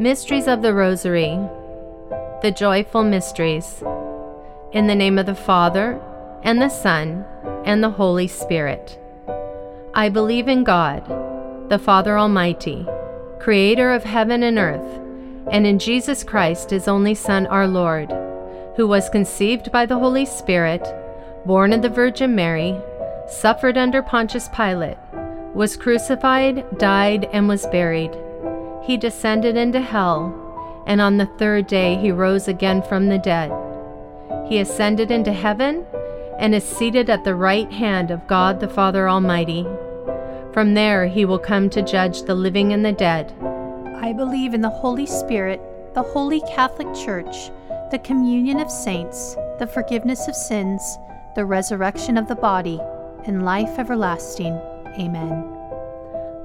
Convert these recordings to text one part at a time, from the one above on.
Mysteries of the Rosary, the Joyful Mysteries. In the name of the Father, and the Son, and the Holy Spirit. I believe in God, the Father Almighty, creator of heaven and earth, and in Jesus Christ, his only Son, our Lord, who was conceived by the Holy Spirit, born of the Virgin Mary, suffered under Pontius Pilate, was crucified, died, and was buried. He descended into hell, and on the third day he rose again from the dead. He ascended into heaven and is seated at the right hand of God the Father Almighty. From there he will come to judge the living and the dead. I believe in the Holy Spirit, the Holy Catholic Church, the communion of saints, the forgiveness of sins, the resurrection of the body, and life everlasting. Amen.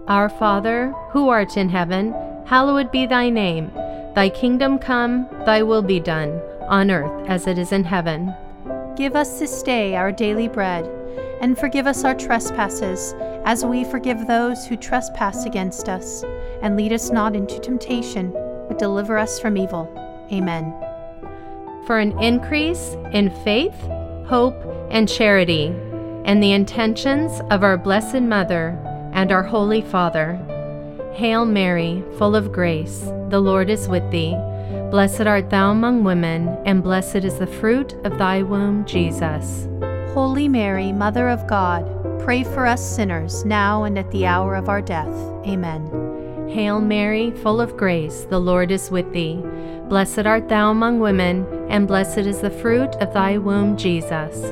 Our Father, who art in heaven, hallowed be thy name. Thy kingdom come, thy will be done, on earth as it is in heaven. Give us this day our daily bread, and forgive us our trespasses, as we forgive those who trespass against us. And lead us not into temptation, but deliver us from evil. Amen. For an increase in faith, hope, and charity, and the intentions of our Blessed Mother and our Holy Father. Hail Mary, full of grace, the Lord is with thee. Blessed art thou among women, and blessed is the fruit of thy womb, Jesus. Holy Mary, Mother of God, pray for us sinners, now and at the hour of our death. Amen. Hail Mary, full of grace, the Lord is with thee. Blessed art thou among women, and blessed is the fruit of thy womb, Jesus.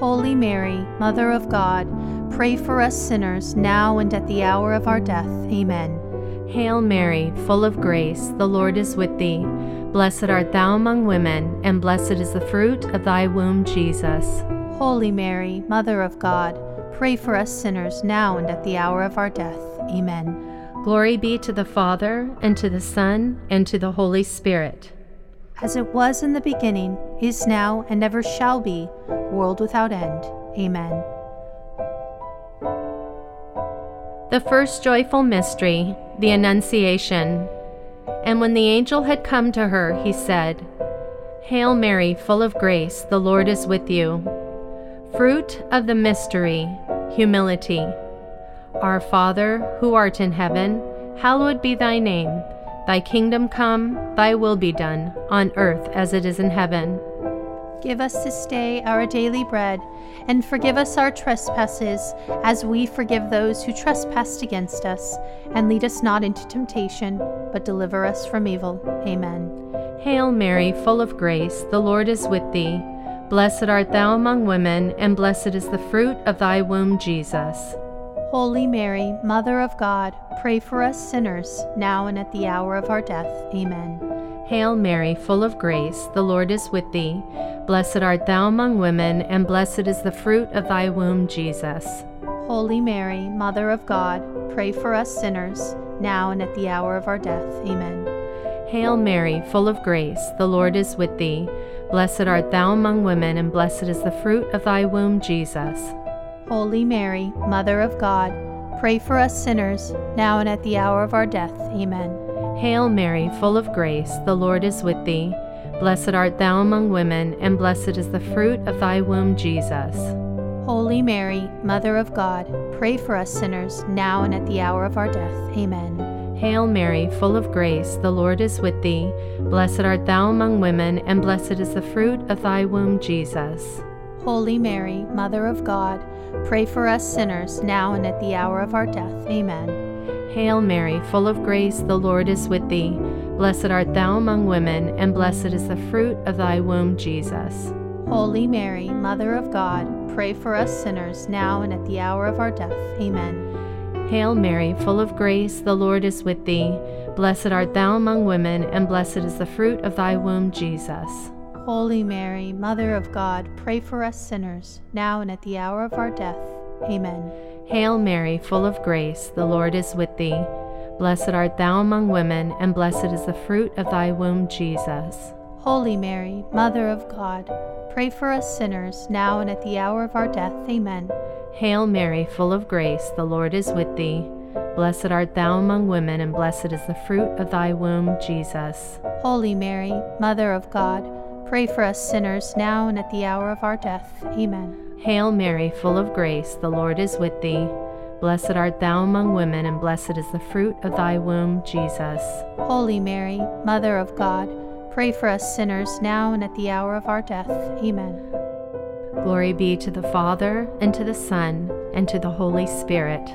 Holy Mary, Mother of God, pray for us sinners, now and at the hour of our death. Amen. Hail Mary, full of grace, the Lord is with thee. Blessed art thou among women, and blessed is the fruit of thy womb, Jesus. Holy Mary, Mother of God, pray for us sinners, now and at the hour of our death. Amen. Glory be to the Father, and to the Son, and to the Holy Spirit. As it was in the beginning, is now, and ever shall be, world without end. Amen. The first joyful mystery, the Annunciation. And when the angel had come to her, he said, Hail Mary, full of grace, the Lord is with you. Fruit of the mystery, humility. Our Father, who art in heaven, hallowed be thy name. Thy kingdom come, thy will be done, on earth as it is in heaven. Give us this day our daily bread, and forgive us our trespasses, as we forgive those who trespass against us. And lead us not into temptation, but deliver us from evil. Amen. Hail Mary, full of grace, the Lord is with thee. Blessed art thou among women, and blessed is the fruit of thy womb, Jesus. Holy Mary, Mother of God, pray for us sinners, now and at the hour of our death. Amen. Hail Mary, full of grace, the Lord is with thee. Blessed art thou among women, and blessed is the fruit of thy womb, Jesus. Holy Mary, Mother of God, pray for us sinners, now and at the hour of our death. Amen. Hail Mary, full of grace, the Lord is with thee. Blessed art thou among women, and blessed is the fruit of thy womb, Jesus. Holy Mary, Mother of God, pray for us sinners, now and at the hour of our death. Amen. Hail Mary, full of grace, the Lord is with thee. Blessed art thou among women, and blessed is the fruit of thy womb, Jesus. Holy Mary, Mother of God, pray for us sinners, now and at the hour of our death. Amen. Hail Mary, full of grace, the Lord is with thee. Blessed art thou among women, and blessed is the fruit of thy womb, Jesus. Holy Mary, Mother of God, pray for us sinners, now and at the hour of our death. Amen. Hail Mary, full of grace, the Lord is with thee. Blessed art thou among women, and blessed is the fruit of thy womb, Jesus. Holy Mary, Mother of God, pray for us sinners, now and at the hour of our death. Amen. Hail Mary, full of grace, the Lord is with thee. Blessed art thou among women, and blessed is the fruit of thy womb, Jesus. Holy Mary, Mother of God, pray for us sinners, now and at the hour of our death. Amen. Hail Mary, full of grace, the Lord is with thee. Blessed art thou among women, and blessed is the fruit of thy womb, Jesus. Holy Mary, Mother of God, pray for us sinners, now and at the hour of our death. Amen. Hail Mary, full of grace, the Lord is with thee. Blessed art thou among women, and blessed is the fruit of thy womb, Jesus. Holy Mary, Mother of God, pray for us sinners now and at the hour of our death. Amen. Hail Mary, full of grace, the Lord is with thee. Blessed art thou among women, and blessed is the fruit of thy womb, Jesus. Holy Mary, Mother of God, pray for us sinners now and at the hour of our death. Amen. Glory be to the Father, and to the Son, and to the Holy Spirit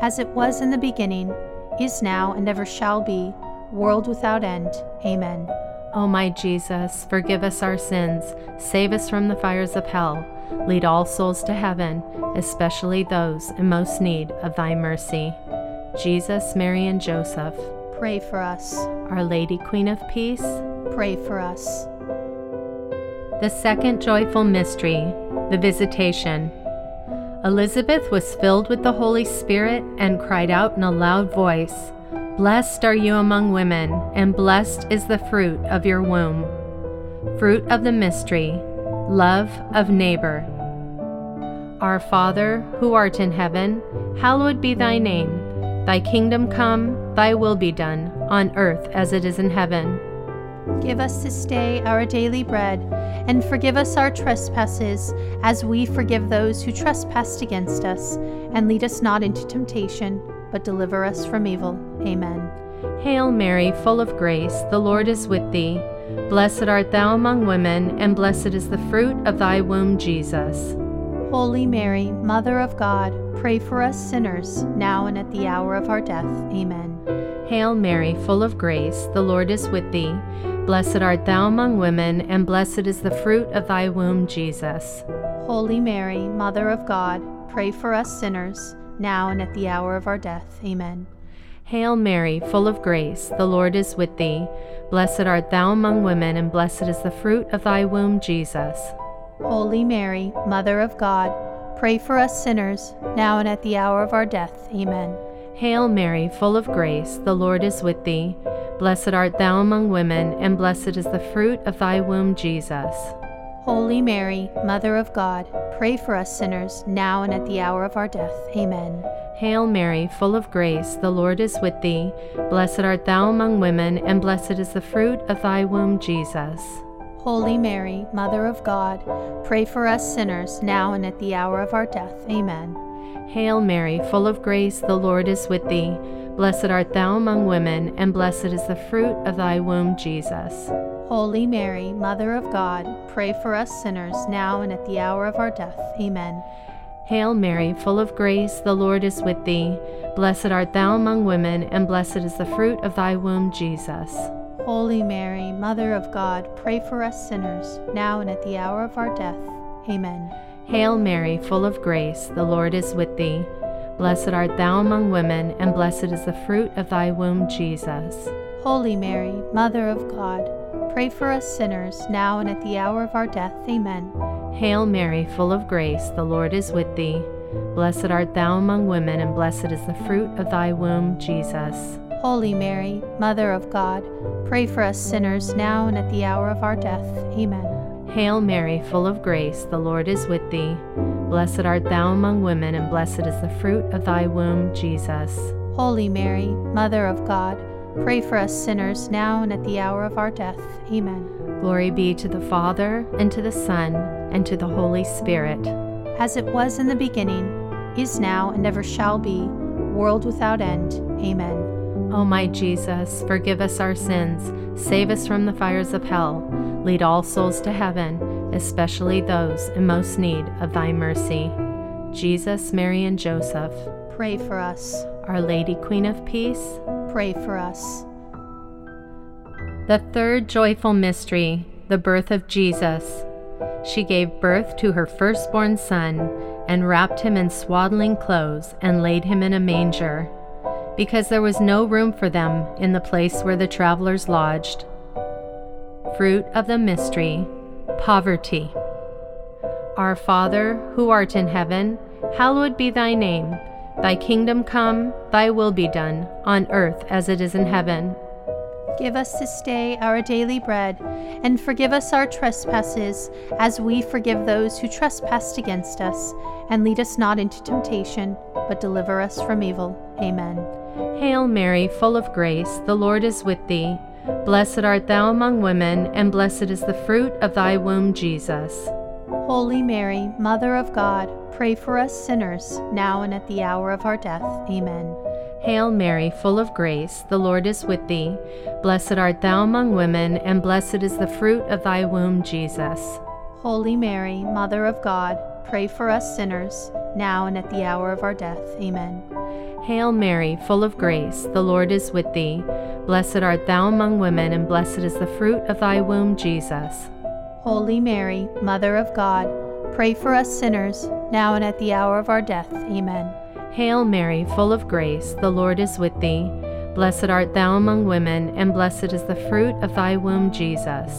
as it was in the beginning, is now, and ever shall be, world without end. Amen. O my Jesus, forgive us our sins, save us from the fires of hell, lead all souls to heaven, especially those in most need of thy mercy. Jesus, Mary, and Joseph, pray for us. Our Lady, Queen of Peace, pray for us. The second joyful mystery, the Visitation. Elizabeth was filled with the Holy Spirit and cried out in a loud voice, Blessed are you among women, and blessed is the fruit of your womb. Fruit of the mystery, love of neighbor. Our Father, who art in heaven, hallowed be thy name. Thy kingdom come, thy will be done, on earth as it is in heaven. Give us this day our daily bread, and forgive us our trespasses, as we forgive those who trespass against us. And lead us not into temptation, but deliver us from evil. Amen. Hail Mary, full of grace, the Lord is with thee. Blessed art thou among women, and blessed is the fruit of thy womb, Jesus. Holy Mary, Mother of God, pray for us sinners, now and at the hour of our death. Amen. Hail Mary, full of grace, the Lord is with thee. Blessed art thou among women, and blessed is the fruit of thy womb, Jesus. Holy Mary, Mother of God, pray for us sinners, now and at the hour of our death. Amen. Hail Mary, full of grace, the Lord is with thee. Blessed art thou among women, and blessed is the fruit of thy womb, Jesus. Holy Mary, Mother of God, pray for us sinners, now and at the hour of our death. Amen. Hail Mary, full of grace, the Lord is with thee. Blessed art thou among women, and blessed is the fruit of thy womb, Jesus. Holy Mary, Mother of God, pray for us sinners, now and at the hour of our death. Amen. Hail Mary, full of grace, the Lord is with thee. Blessed art thou among women, and blessed is the fruit of thy womb, Jesus. Holy Mary, Mother of God, pray for us sinners, now and at the hour of our death. Amen. Hail Mary, full of grace, the Lord is with thee. Blessed art thou among women, and blessed is the fruit of thy womb, Jesus. Holy Mary, Mother of God, pray for us sinners, now and at the hour of our death. Amen. Hail Mary, full of grace, the Lord is with thee. Blessed art thou among women, and blessed is the fruit of thy womb, Jesus. Holy Mary, Mother of God, pray for us sinners, now and at the hour of our death. Amen. Hail Mary, full of grace, the Lord is with thee. Blessed art thou among women, and blessed is the fruit of thy womb, Jesus. Holy Mary, Mother of God, pray for us sinners, now and at the hour of our death. Amen. Hail Mary, full of grace, the Lord is with thee. Blessed art thou among women, and blessed is the fruit of thy womb, Jesus. Holy Mary, Mother of God, pray for us sinners, now and at the hour of our death. Amen. Hail Mary, full of grace, the Lord is with thee. Blessed art thou among women, and blessed is the fruit of thy womb, Jesus. Holy Mary, Mother of God, pray for us sinners now and at the hour of our death. Amen. Glory be to the Father, and to the Son, and to the Holy Spirit. As it was in the beginning, is now, and ever shall be, world without end. Amen. O my Jesus, forgive us our sins, save us from the fires of hell Lead all souls to heaven, especially those in most need of thy mercy. Jesus, Mary, and Joseph, pray for us. Our Lady, Queen of Peace, pray for us. The third joyful mystery, the birth of Jesus. She gave birth to her firstborn son and wrapped him in swaddling clothes and laid him in a manger, because there was no room for them in the place where the travelers lodged. Fruit of the mystery, poverty. Our Father, who art in heaven, hallowed be thy name. Thy kingdom come, thy will be done, on earth as it is in heaven. Give us this day our daily bread, and forgive us our trespasses, as we forgive those who trespass against us. And lead us not into temptation, but deliver us from evil. Amen. Hail Mary, full of grace, the Lord is with thee. Blessed art thou among women, and blessed is the fruit of thy womb, Jesus. Holy Mary, Mother of God, pray for us sinners, now and at the hour of our death. Amen. Hail Mary, full of grace, the Lord is with thee. Blessed art thou among women, and blessed is the fruit of thy womb, Jesus. Holy Mary, Mother of God, pray for us sinners, now and at the hour of our death. Amen. Hail Mary, full of grace, the Lord is with thee. Blessed art thou among women, and blessed is the fruit of thy womb, Jesus. Holy Mary, Mother of God, pray for us sinners, now and at the hour of our death. Amen. Hail Mary, full of grace, the Lord is with thee. Blessed art thou among women, and blessed is the fruit of thy womb, Jesus.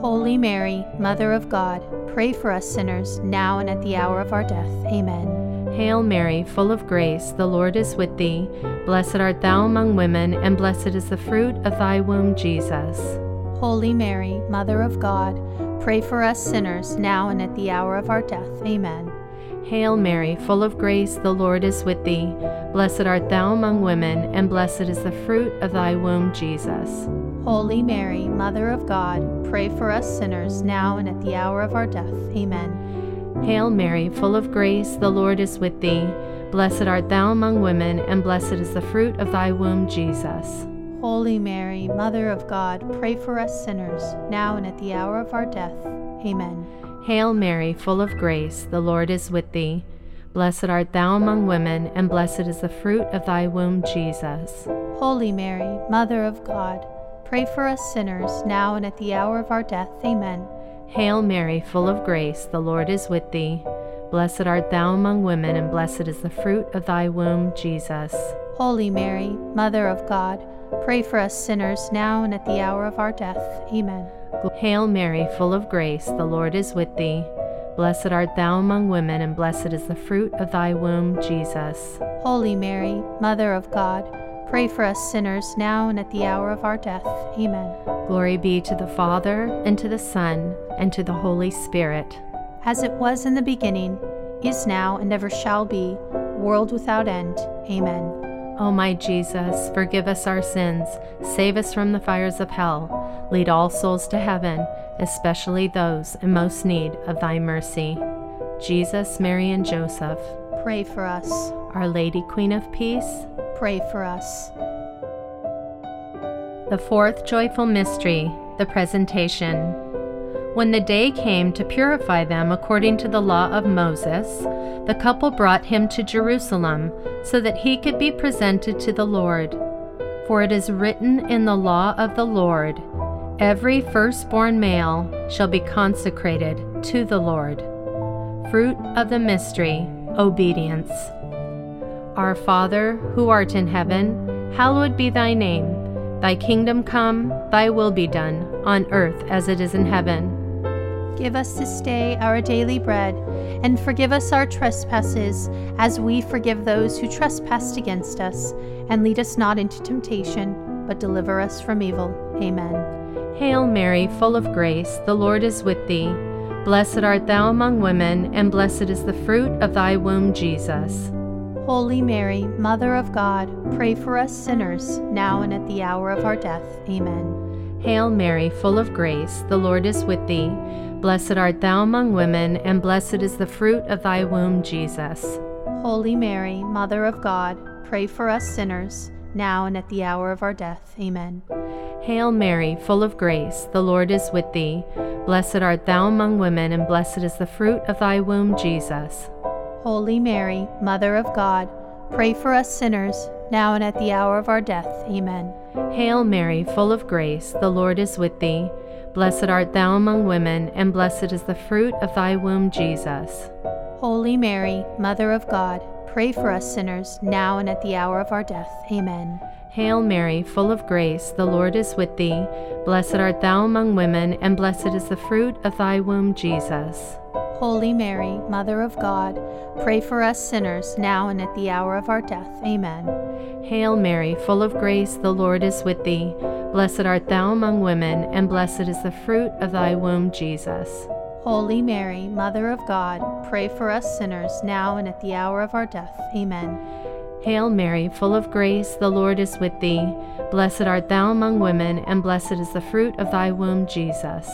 Holy Mary, Mother of God, pray for us sinners, now and at the hour of our death. Amen. Hail Mary, full of grace, the Lord is with thee. Blessed art thou among women, and blessed is the fruit of thy womb, Jesus. Holy Mary, Mother of God, pray for us sinners, now and at the hour of our death. Amen. Hail Mary, full of grace, the Lord is with thee. Blessed art thou among women, and blessed is the fruit of thy womb, Jesus. Holy Mary, Mother of God, pray for us sinners, now and at the hour of our death. Amen. Hail Mary, full of grace, the Lord is with thee. Blessed art thou among women, and blessed is the fruit of thy womb, Jesus. Holy Mary, Mother of God, pray for us sinners, now and at the hour of our death. Amen. Hail Mary, full of grace, the Lord is with thee. Blessed art thou among women, and blessed is the fruit of thy womb, Jesus. Holy Mary, Mother of God, pray for us sinners, now and at the hour of our death. Amen. Hail Mary, full of grace, the Lord is with thee. Blessed art thou among women, and blessed is the fruit of thy womb, Jesus. Holy Mary, Mother of God, Pray for us sinners now and at the hour of our death. Amen. Hail Mary, full of grace, the Lord is with thee. Blessed art thou among women, and blessed is the fruit of thy womb, Jesus. Holy Mary, Mother of God, pray for us sinners now and at the hour of our death. Amen. Glory be to the Father, and to the Son, and to the Holy Spirit. As it was in the beginning, is now, and ever shall be, world without end. Amen. O my Jesus, forgive us our sins, save us from the fires of hell, lead all souls to heaven, especially those in most need of thy mercy. Jesus, Mary, and Joseph, pray for us. Our Lady, Queen of Peace, pray for us. The fourth joyful mystery, the presentation. When the day came to purify them according to the law of Moses, the couple brought him to Jerusalem so that he could be presented to the Lord. For it is written in the law of the Lord Every firstborn male shall be consecrated to the Lord. Fruit of the mystery, obedience. Our Father, who art in heaven, hallowed be thy name. Thy kingdom come, thy will be done, on earth as it is in heaven. Give us this day our daily bread, and forgive us our trespasses, as we forgive those who trespass against us. And lead us not into temptation, but deliver us from evil. Amen. Hail Mary, full of grace, the Lord is with thee. Blessed art thou among women, and blessed is the fruit of thy womb, Jesus. Holy Mary, Mother of God, pray for us sinners, now and at the hour of our death. Amen. Hail Mary, full of grace, the Lord is with thee. Blessed art thou among women, and blessed is the fruit of thy womb, Jesus. Holy Mary, Mother of God, pray for us sinners, now and at the hour of our death. Amen. Hail Mary, full of grace, the Lord is with thee. Blessed art thou among women, and blessed is the fruit of thy womb, Jesus. Holy Mary, Mother of God, pray for us sinners, now and at the hour of our death. Amen. Hail Mary, full of grace, the Lord is with thee. Blessed art thou among women, and blessed is the fruit of thy womb, Jesus. Holy Mary, Mother of God, pray for us sinners, now and at the hour of our death. Amen. Hail Mary, full of grace, the Lord is with thee. Blessed art thou among women, and blessed is the fruit of thy womb, Jesus. Holy Mary, Mother of God, pray for us sinners, now and at the hour of our death. Amen. Hail Mary, full of grace, the Lord is with thee. Blessed art thou among women, and blessed is the fruit of thy womb, Jesus. Holy Mary, Mother of God, pray for us sinners, now and at the hour of our death. Amen. Hail Mary, full of grace, the Lord is with thee. Blessed art thou among women, and blessed is the fruit of thy womb, Jesus.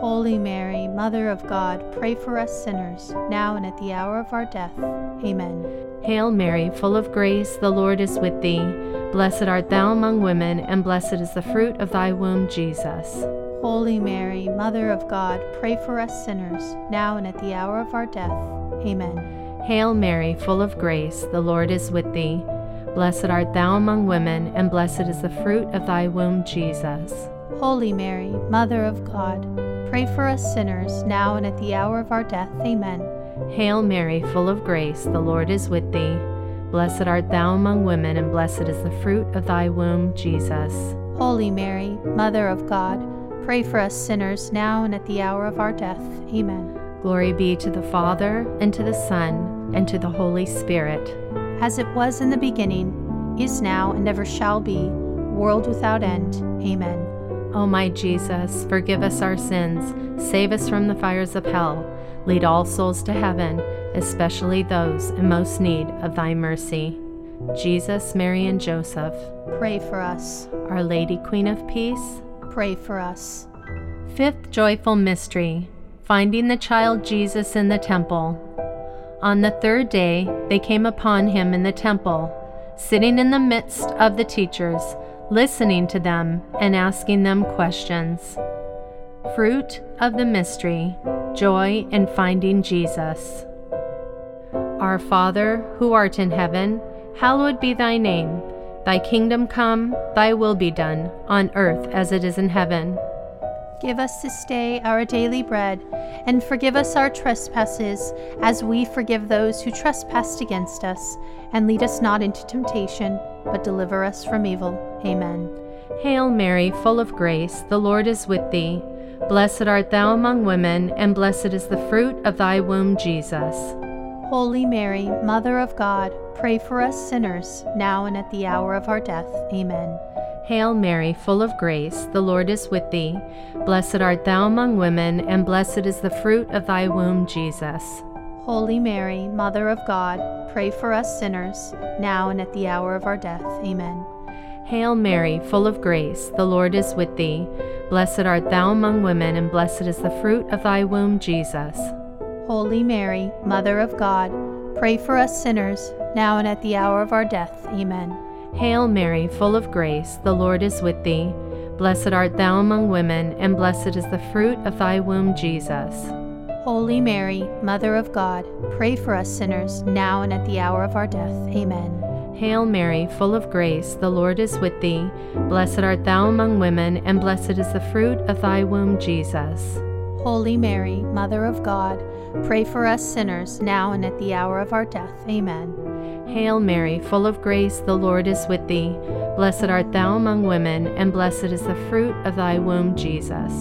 Holy Mary, Mother of God, pray for us sinners, now and at the hour of our death. Amen. Hail Mary, full of grace, the Lord is with thee. Blessed art thou among women, and blessed is the fruit of thy womb, Jesus. Holy Mary, Mother of God, pray for us sinners, now and at the hour of our death. Amen. Hail Mary, full of grace, the Lord is with thee. Blessed art thou among women, and blessed is the fruit of thy womb, Jesus. Holy Mary, Mother of God, pray for us sinners, now and at the hour of our death. Amen. Hail Mary, full of grace, the Lord is with thee. Blessed art thou among women, and blessed is the fruit of thy womb, Jesus. Holy Mary, Mother of God, pray for us sinners, now and at the hour of our death. Amen. Glory be to the Father, and to the Son, and to the Holy Spirit. As it was in the beginning, is now, and ever shall be, world without end. Amen. O my Jesus, forgive us our sins, save us from the fires of hell, lead all souls to heaven, especially those in most need of thy mercy. Jesus, Mary, and Joseph, pray for us. Our Lady, Queen of Peace, pray for us. Fifth joyful mystery finding the child Jesus in the temple. On the third day, they came upon him in the temple, sitting in the midst of the teachers, listening to them and asking them questions. Fruit of the mystery joy in finding Jesus. Our Father, who art in heaven, hallowed be thy name. Thy kingdom come, thy will be done, on earth as it is in heaven. Give us this day our daily bread, and forgive us our trespasses, as we forgive those who trespass against us. And lead us not into temptation, but deliver us from evil. Amen. Hail Mary, full of grace, the Lord is with thee. Blessed art thou among women, and blessed is the fruit of thy womb, Jesus. Holy Mary, Mother of God, pray for us sinners, now and at the hour of our death. Amen. Hail Mary, full of grace, the Lord is with thee. Blessed art thou among women, and blessed is the fruit of thy womb, Jesus. Holy Mary, Mother of God, pray for us sinners, now and at the hour of our death. Amen. Hail Mary, full of grace, the Lord is with thee. Blessed art thou among women, and blessed is the fruit of thy womb, Jesus. Holy Mary, Mother of God, pray for us sinners, now and at the hour of our death. Amen. Hail Mary, full of grace, the Lord is with thee. Blessed art thou among women, and blessed is the fruit of thy womb, Jesus. Holy Mary, Mother of God, pray for us sinners, now and at the hour of our death. Amen. Hail Mary, full of grace, the Lord is with thee. Blessed art thou among women, and blessed is the fruit of thy womb, Jesus. Holy Mary, Mother of God, pray for us sinners, now and at the hour of our death. Amen. Hail Mary, full of grace, the Lord is with thee. Blessed art thou among women, and blessed is the fruit of thy womb, Jesus.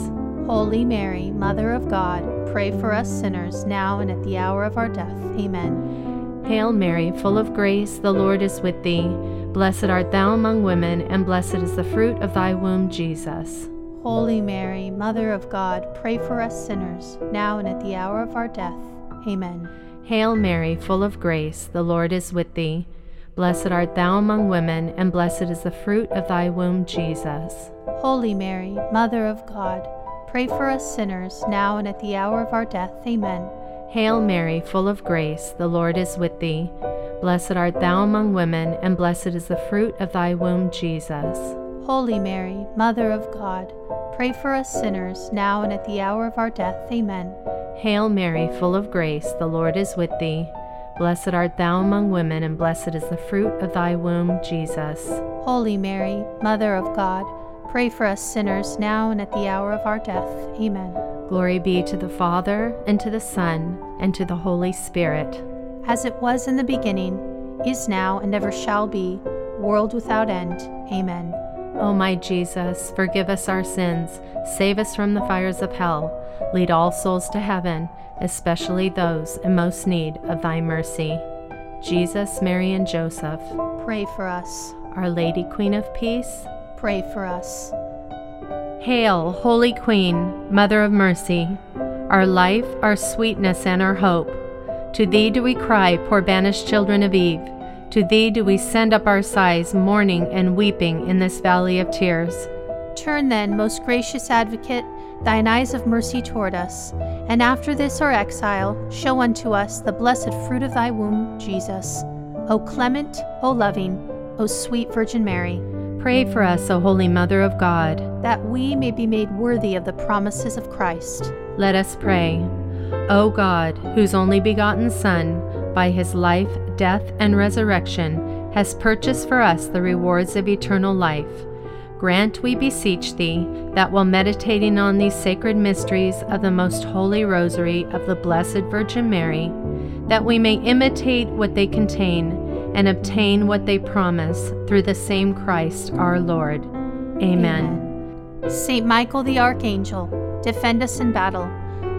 Holy Mary, Mother of God, pray for us sinners, now and at the hour of our death. Amen. Hail Mary, full of grace, the Lord is with thee. Blessed art thou among women, and blessed is the fruit of thy womb, Jesus. Holy Mary, Mother of God, pray for us sinners, now and at the hour of our death. Amen. Hail Mary, full of grace, the Lord is with thee. Blessed art thou among women, and blessed is the fruit of thy womb, Jesus. Holy Mary, Mother of God, pray for us sinners, now and at the hour of our death. Amen. Hail Mary, full of grace, the Lord is with thee. Blessed art thou among women, and blessed is the fruit of thy womb, Jesus. Holy Mary, Mother of God, pray for us sinners, now and at the hour of our death. Amen. Hail Mary, full of grace, the Lord is with thee. Blessed art thou among women, and blessed is the fruit of thy womb, Jesus. Holy Mary, Mother of God, pray for us sinners now and at the hour of our death. Amen. Glory be to the Father, and to the Son, and to the Holy Spirit. As it was in the beginning, is now, and ever shall be, world without end. Amen. O my Jesus, forgive us our sins, save us from the fires of hell, lead all souls to heaven, especially those in most need of thy mercy. Jesus, Mary, and Joseph, pray for us. Our Lady, Queen of Peace, pray for us. Hail, Holy Queen, Mother of Mercy, our life, our sweetness, and our hope. To thee do we cry, poor banished children of Eve. To thee do we send up our sighs, mourning and weeping in this valley of tears. Turn then, most gracious advocate, thine eyes of mercy toward us, and after this our exile, show unto us the blessed fruit of thy womb, Jesus. O clement, O loving, O sweet Virgin Mary, Pray for us, O Holy Mother of God, that we may be made worthy of the promises of Christ. Let us pray. O God, whose only begotten Son, by his life, death, and resurrection, has purchased for us the rewards of eternal life, grant, we beseech thee, that while meditating on these sacred mysteries of the most holy rosary of the Blessed Virgin Mary, that we may imitate what they contain and obtain what they promise through the same Christ our Lord. Amen. Amen. Saint Michael the Archangel, defend us in battle.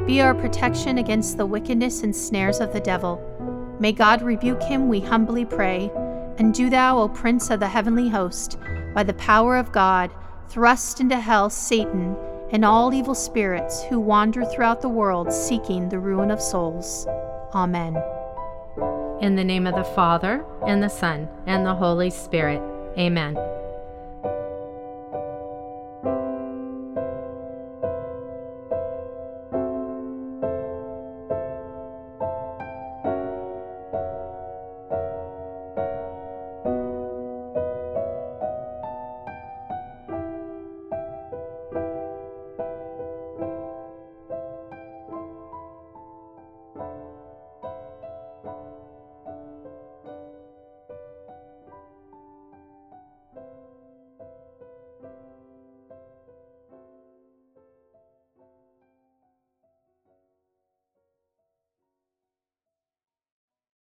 Be our protection against the wickedness and snares of the devil. May God rebuke him, we humbly pray. And do thou, O Prince of the heavenly host, by the power of God, thrust into hell Satan and all evil spirits who wander throughout the world seeking the ruin of souls. Amen. In the name of the Father, and the Son, and the Holy Spirit. Amen.